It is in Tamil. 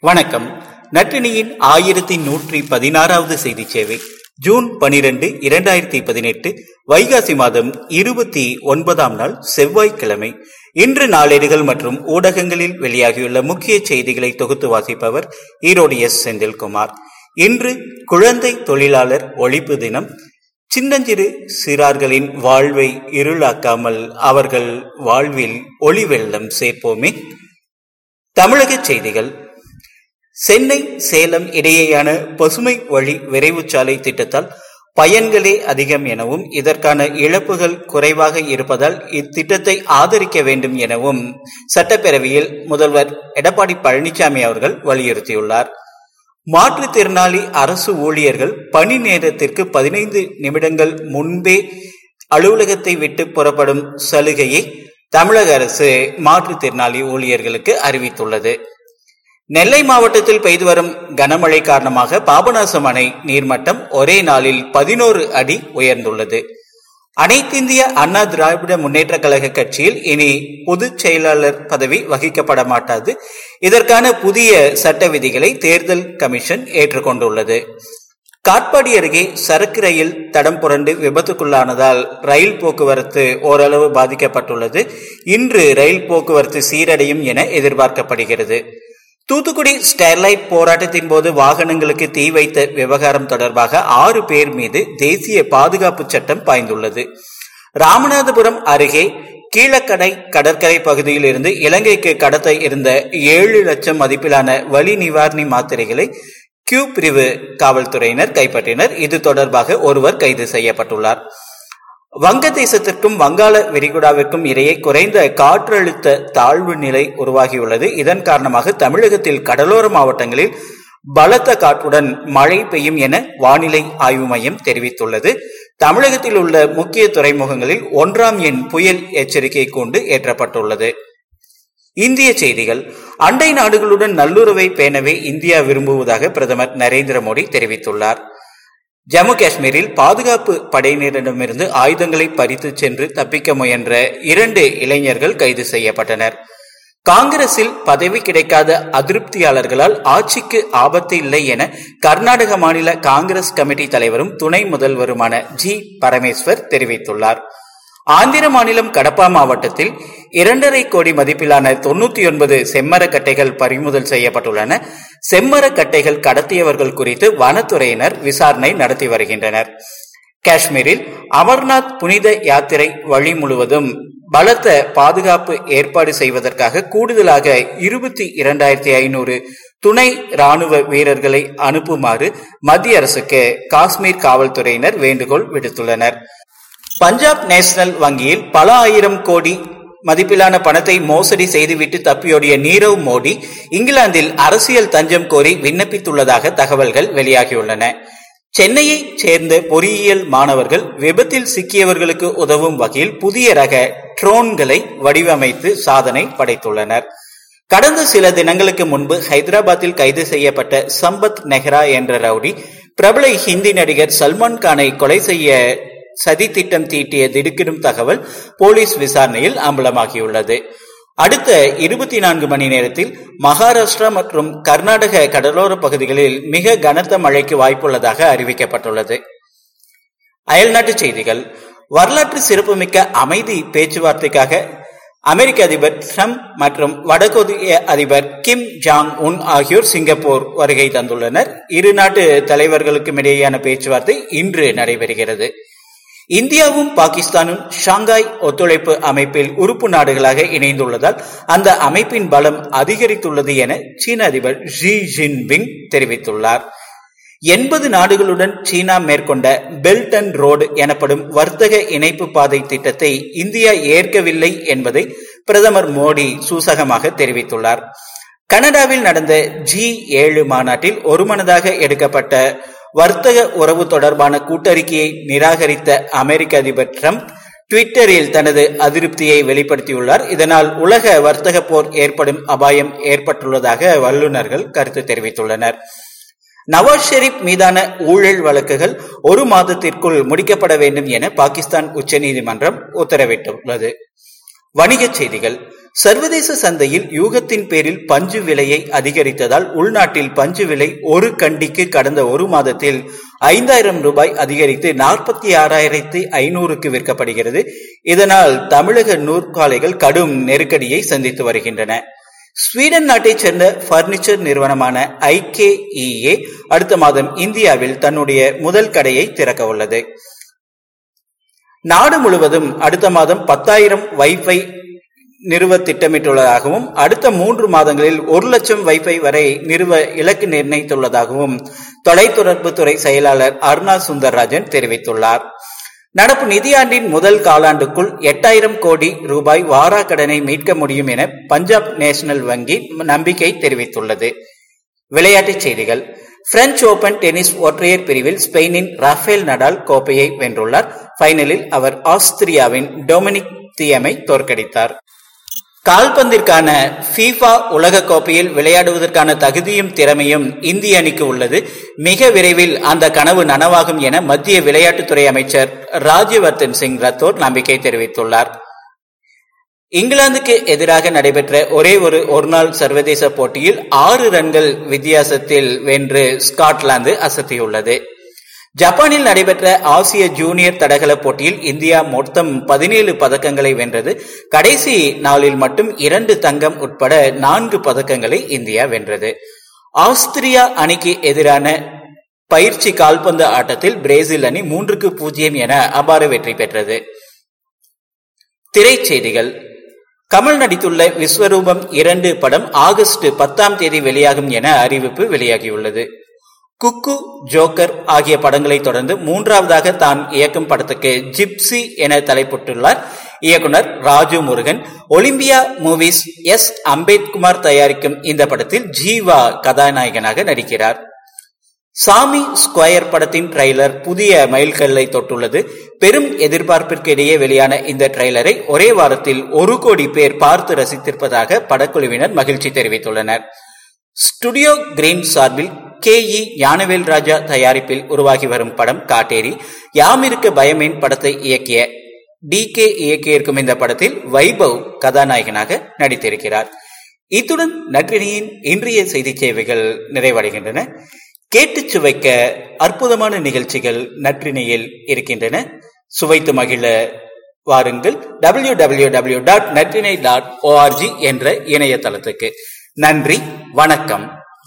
வணக்கம். நட்டினியின் ஆயிரத்தி நூற்றி பதினாறாவது செய்தி சேவை. ஜூன் பனிரெண்டு இரண்டாயிரத்தி பதினெட்டு வைகாசி மாதம் இருபத்தி ஒன்பதாம் நாள் செவ்வாய்க்கிழமை. இன்று நாளேடுகள் மற்றும் ஊடகங்களில் வெளியாகியுள்ள முக்கிய செய்திகளை தொகுத்து வாசிப்பவர் ஈரோடு எஸ். செந்தில்குமார். இன்று குழந்தை தொழிலாளர் ஒழிப்பு தினம். சின்னஞ்சிறு சிறார்களின் வாழ்வை இருளாக்காமல் அவர்கள் வாழ்வில் ஒளி வெள்ளம் சேர்ப்போமே. தமிழக செய்திகள். சென்னை சேலம் இடையேயான பசுமை வழி விரைவு சாலை திட்டத்தால் பயன்களே அதிகம் எனவும் இதற்கான இழப்புகள் குறைவாக இருப்பதால் இத்திட்டத்தை ஆதரிக்க வேண்டும் எனவும் சட்டப்பேரவையில் முதல்வர் எடப்பாடி பழனிசாமி அவர்கள் வலியுறுத்தியுள்ளார். மாற்றுத்திறனாளி அரசு ஊழியர்கள் பணி நேரத்திற்கு பதினைந்து நிமிடங்கள் முன்பே அலுவலகத்தை விட்டு புறப்படும் சலுகையை தமிழக அரசு மாற்றுத்திறனாளி ஊழியர்களுக்கு அறிவித்துள்ளது. நெல்லை மாவட்டத்தில் பெய்து வரும் கனமழை காரணமாக பாபநாசம் அணை நீர்மட்டம் ஒரே நாளில் பதினோரு அடி உயர்ந்துள்ளது. அனைத்திந்திய அண்ணா திராவிட முன்னேற்ற கழக கட்சியில் இனி பொதுச் செயலாளர் பதவி வகிக்கப்பட மாட்டாது. இதற்கான புதிய சட்ட விதிகளை தேர்தல் கமிஷன் ஏற்றுக்கொண்டுள்ளது. காட்பாடி அருகே சரக்கு ரயில் தடம் புரண்டு விபத்துக்குள்ளானதால் ரயில் போக்குவரத்து ஓரளவு பாதிக்கப்பட்டுள்ளது. இன்று ரயில் போக்குவரத்து சீரடையும் என எதிர்பார்க்கப்படுகிறது. தூத்துக்குடி ஸ்டெர்லைட் போராட்டத்தின் போது வாகனங்களுக்கு தீ வைத்த விவகாரம் தொடர்பாக ஆறு பேர் மீது தேசிய பாதுகாப்பு சட்டம் பாய்ந்துள்ளது. ராமநாதபுரம் அருகே கீழக்கடை கடற்கரை பகுதியில் இருந்து இலங்கைக்கு கடத்த இருந்த ஏழு லட்சம் மதிப்பிலான வலி நிவாரணி மாத்திரைகளை கியூ பிரிவு காவல்துறையினர் கைப்பற்றினர். இது தொடர்பாக ஒருவர் கைது செய்யப்பட்டுள்ளார். வங்கதேசத்திற்கும் வங்காள விரிகுடாவிற்கும் இடையே குறைந்த காற்றழுத்த தாழ்வு நிலை உருவாகியுள்ளது. இதன் காரணமாக தமிழகத்தில் கடலோர மாவட்டங்களில் பலத்த காற்றுடன் மழை பெய்யும் என வானிலை ஆய்வு மையம் தெரிவித்துள்ளது. தமிழகத்தில் உள்ள முக்கிய துறைமுகங்களில் ஒன்றாம் எண் புயல் எச்சரிக்கை கொண்டு ஏற்றப்பட்டுள்ளது. இந்திய செய்திகள். அண்டை நாடுகளுடன் நல்லுறவை பேணவே இந்தியா விரும்புவதாக பிரதமர் நரேந்திர மோடி தெரிவித்துள்ளார். ஜம்மு காஷ்மீரில் பாதுகாப்பு படையினரிடமிருந்து ஆயுதங்களை பறித்து சென்று தப்பிக்க முயன்ற இரண்டு இளைஞர்கள் கைது செய்யப்பட்டனர். காங்கிரசில் பதவி கிடைக்காத அதிருப்தியாளர்களால் ஆட்சிக்கு ஆபத்து இல்லை என கர்நாடக மாநில காங்கிரஸ் கமிட்டி தலைவரும் துணை முதல்வருமான ஜி பரமேஸ்வர் தெரிவித்துள்ளார். ஆந்திர மாநிலம் கடப்பா மாவட்டத்தில் இரண்டரை கோடி மதிப்பிலான தொன்னூத்தி ஒன்பது செம்மரக்கட்டைகள் பறிமுதல் செய்யப்பட்டுள்ளன. செம்மரக்கட்டைகள் கடத்தியவர்கள் குறித்து வனத்துறையினர் விசாரணை நடத்தி வருகின்றனர். காஷ்மீரில் அமர்நாத் புனித யாத்திரை வழி முழுவதும் பலத்த பாதுகாப்பு ஏற்பாடு செய்வதற்காக கூடுதலாக இருபத்தி இரண்டாயிரத்தி ஐநூறு துணை ராணுவ வீரர்களை அனுப்புமாறு மத்திய அரசுக்கு காஷ்மீர் காவல்துறையினர் வேண்டுகோள் விடுத்துள்ளனர். பஞ்சாப் நேஷனல் வங்கியில் பல ஆயிரம் கோடி மதிப்பிலான பணத்தை மோசடி செய்துவிட்டு தப்பியோடிய நீரவ் மோடி இங்கிலாந்தில் அரசியல் தஞ்சம் கோரி விண்ணப்பித்துள்ளதாக தகவல்கள் வெளியாகியுள்ளன. சென்னையை சேர்ந்த பொறியியல் மாணவர்கள் விபத்தில் சிக்கியவர்களுக்கு உதவும் வகையில் புதிய ரக ட்ரோன்களை வடிவமைத்து சாதனை படைத்துள்ளனர். கடந்த சில தினங்களுக்கு முன்பு ஹைதராபாத்தில் கைது செய்யப்பட்ட சம்பத் நெஹ்ரா என்ற ரவுடி பிரபல ஹிந்தி நடிகர் சல்மான் கானை கொலை செய்ய சதி திட்டம் தீட்டிய திடுக்கிடும் தகவல் போலீஸ் விசாரணையில் அம்பலமாகியுள்ளது. அடுத்த இருபத்தி நான்கு மணி நேரத்தில் மகாராஷ்டிரா மற்றும் கர்நாடக கடலோர பகுதிகளில் மிக கனத்த மழைக்கு வாய்ப்புள்ளதாக அறிவிக்கப்பட்டுள்ளது. அயல்நாட்டு செய்திகள். வரலாற்று சிறப்புமிக்க அமைதி பேச்சுவார்த்தைக்காக அமெரிக்க அதிபர் ட்ரம்ப் மற்றும் வடகொரிய அதிபர் கிம் ஜாங் உன் ஆகியோர் சிங்கப்பூர் வருகை தந்துள்ளனர். இரு நாட்டு தலைவர்களுக்கும் இடையேயான பேச்சுவார்த்தை இன்று நடைபெறுகிறது. இந்தியாவும் பாகிஸ்தானும் ஷாங்காய் ஒத்துழைப்பு அமைப்பில் உறுப்பு நாடுகளாக இணைந்துள்ளதால் அந்த அமைப்பின் பலம் அதிகரித்துள்ளது என சீன அதிபர் ஜி ஜின்பிங் தெரிவித்துள்ளார். எண்பது நாடுகளுடன் சீனா மேற்கொண்ட பெல்ட் அண்ட் ரோடு எனப்படும் வர்த்தக இணைப்பு பாதை திட்டத்தை இந்தியா ஏற்கவில்லை என்பதை பிரதமர் மோடி சூசகமாக தெரிவித்துள்ளார். கனடாவில் நடந்த ஜி ஏழு மாநாட்டில் ஒருமனதாக எடுக்கப்பட்ட வர்த்தக உறவு தொடர்பான கூட்டறிக்கையை நிராகரித்த அமெரிக்க அதிபர் டிரம்ப் டுவிட்டரில் தனது அதிருப்தியை வெளிப்படுத்தியுள்ளார். இதனால் உலக வர்த்தக போர் ஏற்படும் அபாயம் ஏற்பட்டுள்ளதாக வல்லுநர்கள் கருத்து தெரிவித்துள்ளனர். நவாஸ் ஷெரீப் மீதான ஊழல் வழக்குகள் ஒரு மாதத்திற்குள் முடிக்கப்பட வேண்டும் என பாகிஸ்தான் உச்சநீதிமன்றம் உத்தரவிட்டுள்ளது. வணிகச் செய்திகள். சர்வதேச சந்தையில் யூகத்தின் பேரில் பஞ்சு விலையை அதிகரித்ததால் உள்நாட்டில் பஞ்சு விலை ஒரு கண்டிக்கு கடந்த ஒரு மாதத்தில் ஐந்தாயிரம் ரூபாய் அதிகரித்து நாற்பத்தி ஆறாயிரத்தி ஐநூறுக்கு விற்கப்படுகிறது. இதனால் தமிழக நூற்காலைகள் கடும் நெருக்கடியை சந்தித்து வருகின்றன. ஸ்வீடன் நாட்டைச் சேர்ந்த பர்னிச்சர் நிறுவனமான ஐகேஇஏ அடுத்த மாதம் இந்தியாவில் தன்னுடைய முதல் கடையை திறக்க உள்ளது. நாடு முழுவதும் அடுத்த மாதம் பத்தாயிரம் வைஃபை நிறுவ திட்டமிட்டுள்ளதாகவும் அடுத்த மூன்று மாதங்களில் ஒரு லட்சம் வைஃபை வரை நிறுவ இலக்கு நிர்ணயித்துள்ளதாகவும் தொலைத்தொடர்பு துறை செயலாளர் அருணா சுந்தர்ராஜன் தெரிவித்துள்ளார். நடப்பு நிதியாண்டின் முதல் காலாண்டுக்குள் எட்டாயிரம் கோடி ரூபாய் வாரா கடனை மீட்க முடியும் என பஞ்சாப் நேஷனல் வங்கி நம்பிக்கை தெரிவித்துள்ளது. விளையாட்டுச் செய்திகள். பிரெஞ்சு ஓபன் டென்னிஸ் ஒற்றையர் பிரிவில் ஸ்பெயினின் ரஃபேல் நடால் கோப்பையை வென்றுள்ளார். பைனலில் அவர் ஆஸ்திரியாவின் டொமினிக் தியமை தோற்கடித்தார். கால்பந்திற்கான ஃபீஃபா உலக கோப்பையில் விளையாடுவதற்கான தகுதியும் திறமையும் இந்திய அணிக்கு உள்ளது. மிக விரைவில் அந்த கனவு நனவாகும் என மத்திய விளையாட்டுத்துறை அமைச்சர் ராஜ்யவர்தன் சிங் ரத்தோர் நம்பிக்கை தெரிவித்துள்ளார். இங்கிலாந்துக்கு எதிராக நடைபெற்ற ஒரே ஒரு ஒருநாள் சர்வதேச போட்டியில் ஆறு ரன்கள் வித்தியாசத்தில் வென்று ஸ்காட்லாந்து அசத்தியுள்ளது. ஜப்பானில் நடைபெற்ற ஆசிய ஜூனியர் தடகள போட்டியில் இந்தியா மொத்தம் பதினேழு பதக்கங்களை வென்றது. கடைசி நாளில் மட்டும் இரண்டு தங்கம் உட்பட நான்கு பதக்கங்களை இந்தியா வென்றது. ஆஸ்திரியா அணிக்கு எதிரான பயிற்சி கால்பந்து ஆட்டத்தில் பிரேசில் அணி மூன்றுக்கு பூஜ்ஜியம் என அபார வெற்றி பெற்றது. திரைச்செய்திகள். கமல் நடித்துள்ள விஸ்வரூபம் இரண்டு படம் ஆகஸ்ட் பத்தாம் தேதி வெளியாகும் என அறிவிப்பு வெளியாகியுள்ளது. குக்கு ஜோக்கர் ஆகிய படங்களை தொடர்ந்து மூன்றாவதாக தான் இயக்கும் படத்துக்கு ஜிப்சி என தலைப்பட்டுள்ளார். இயக்குனர் Raju Murugan. Olympia Movies S. Ambethkumar தயாரிக்கும் இந்த படத்தில் ஜீவா கதாநாயகனாக நடிக்கிறார். சாமி ஸ்கொயர் படத்தின் ட்ரெய்லர் புதிய மைல்கல்லை தொட்டுள்ளது. பெரும் எதிர்பார்ப்பிற்கு இடையே வெளியான இந்த ட்ரெய்லரை ஒரே வாரத்தில் ஒரு கோடி பேர் பார்த்து ரசித்திருப்பதாக படக்குழுவினர் மகிழ்ச்சி தெரிவித்துள்ளனர். ஸ்டுடியோ கிரீன் சார்பில் கே இ ஞானவேல் ராஜா தயாரிப்பில் உருவாகி வரும் படம் காட்டேரி. யாமிருக்க பயமேன் படத்தை இயக்கிய டி கே இயக்கியிருக்கும் இந்த படத்தில் வைபவ் கதாநாயகனாக நடித்திருக்கிறார். இத்துடன் நற்றினியின் இன்றைய செய்தி சேவைகள் நிறைவடைகின்றன. கேட்டு சுவைக்க அற்புதமான நிகழ்ச்சிகள் நற்றினியில் இருக்கின்றன. சுவைத்து மகிழ வாருங்கள். W W W dot Natrinai dot O R G என்ற இணையதளத்துக்கு. நன்றி வணக்கம்.